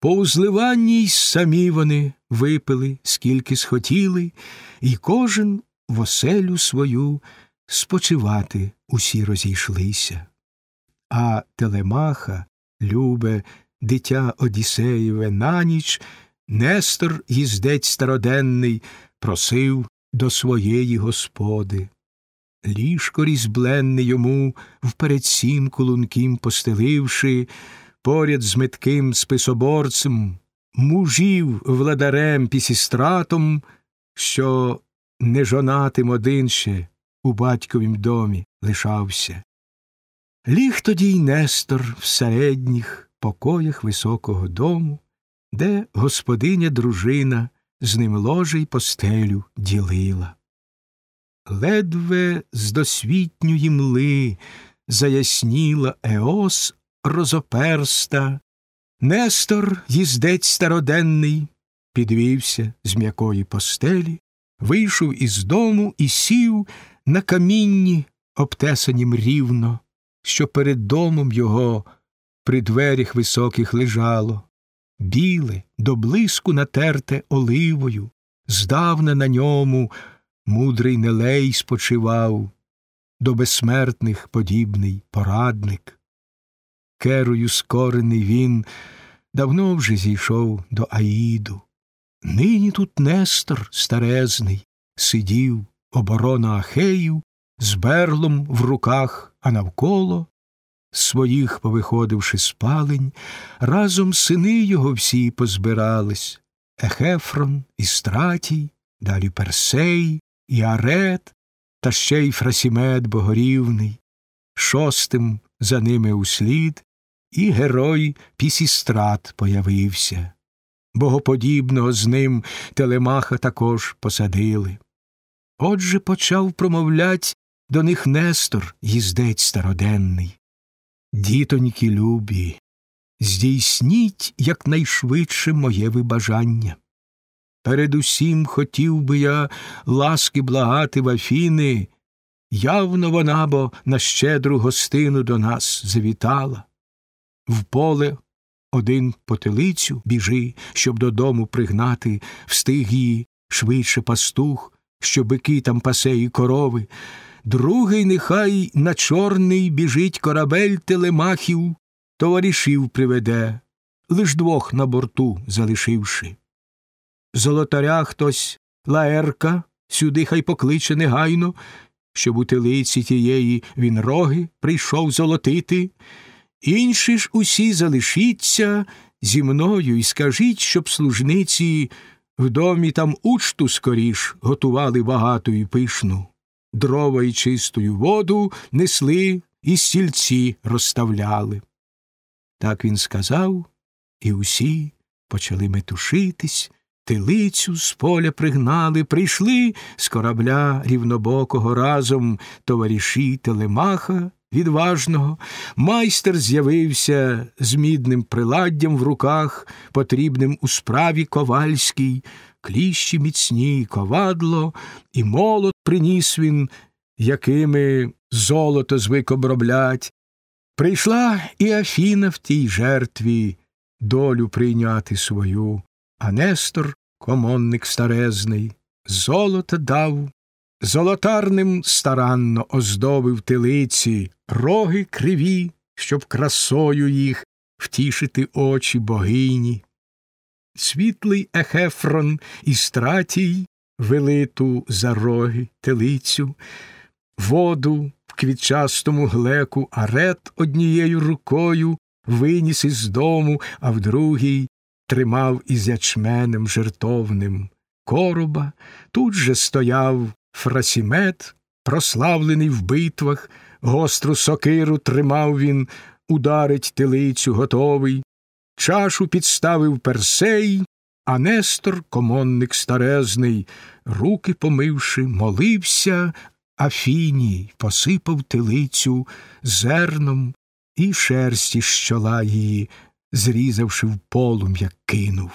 По узливанні й самі вони випили, скільки схотіли, і кожен в оселю свою спочивати усі розійшлися. А Телемаха, любе, дитя Одіссеєве, на ніч Нестор, їздець староденний, просив до своєї господи. Ліжко різьбленне йому вперед сімку лунким постеливши, поряд з метким списоборцем, мужів владарем пісістратом, що не жонатим один ще у батьковім домі лишався. Ліг тоді й Нестор в середніх покоях високого дому, де господиня дружина з ним ложе й постелю ділила. Ледве з досвітньої мли заясніла Еос розоперста, Нестор, їздець староденний, підвівся з м'якої постелі, вийшов із дому і сів на камінні, обтесанім рівно, що перед домом його при дверях високих лежало, біле, до блиску натерте оливою, здавна на ньому мудрий нелей спочивав, до безсмертних подібний порадник. Керою скорений він давно вже зійшов до Аїду. Нині тут Нестор старезний сидів, оборона Ахеїв, з берлом в руках, а навколо своїх, повиходивши спалень, разом сини його всі позбирались Ехефрон, Істратій, далі Персей, і Арет, та ще й Фрасімед Богорівний, шостим за ними услід, і герой Пісістрат появився. Богоподібного з ним Телемаха також посадили. Отже почав промовлять до них Нестор, їздець староденний. Дітоньки любі, здійсніть якнайшвидше моє вибажання. Передусім хотів би я ласки благати в Афіни, явно вона бо на щедру гостину до нас завітала. В поле один потилицю біжи, щоб додому пригнати, встиг її швидше пастух, що бики там пасе і корови. Другий нехай на чорний біжить корабель телемахів, товаришів приведе, лиш двох на борту залишивши. Золотаря хтось лаерка сюди хай покличе негайно, щоб у телиці тієї він роги прийшов золотити. Інші ж усі залишіться зі мною і скажіть, щоб служниці в домі там учту скоріш готували багату і пишну, дрова і чистую воду несли і стільці розставляли. Так він сказав, і усі почали метушитись, тилицю з поля пригнали, прийшли з корабля рівнобокого разом товариші Телемаха відважного, майстер з'явився з мідним приладдям в руках, потрібним у справі ковальській, кліщі міцні, ковадло, і молот приніс він, якими золото звик оброблять. Прийшла і Афіна в тій жертві долю прийняти свою, а Нестор, комонник старезний, золото дав Золотарним старанно оздобив тилиці роги криві, щоб красою їх втішити очі богині. Світлий ехефрон і стратій велиту за роги телицю, воду в квітчастому глеку арет однією рукою виніс із дому, а в другій тримав із ячменем жертовним короба, тут же стояв Фрасімет, прославлений в битвах, гостру сокиру тримав він, ударить телицю готовий, чашу підставив персей, а Нестор, комонник старезний, руки помивши, молився, Афіній посипав телицю зерном і шерсті з чола її, зрізавши в полум'я, кинув.